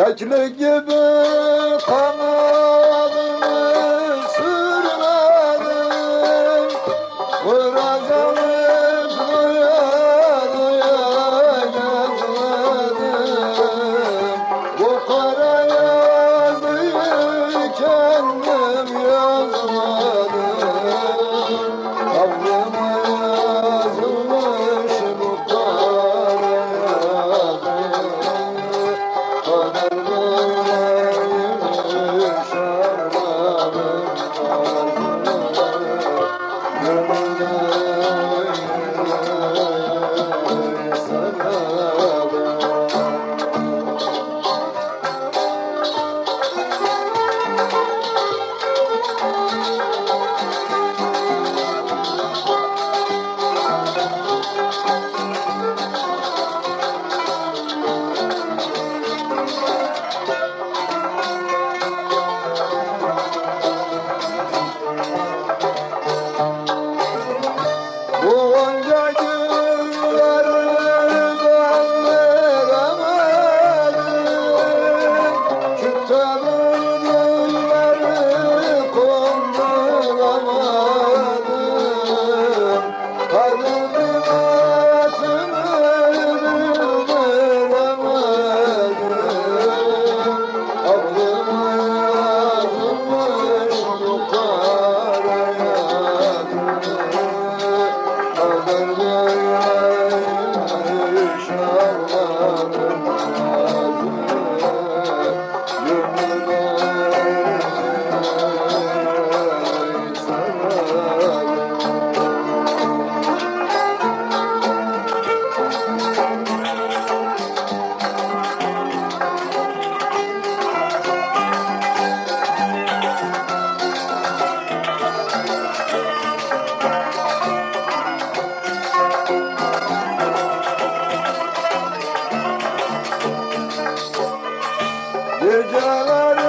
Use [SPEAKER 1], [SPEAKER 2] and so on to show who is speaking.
[SPEAKER 1] Keklik gibi kanadımı sürmedim. Alıp doya doya gezmedim Bu kara yazıyı kendim yazmadım. Aklıma yazılmış bu kara yazı Hallelujah. Hey,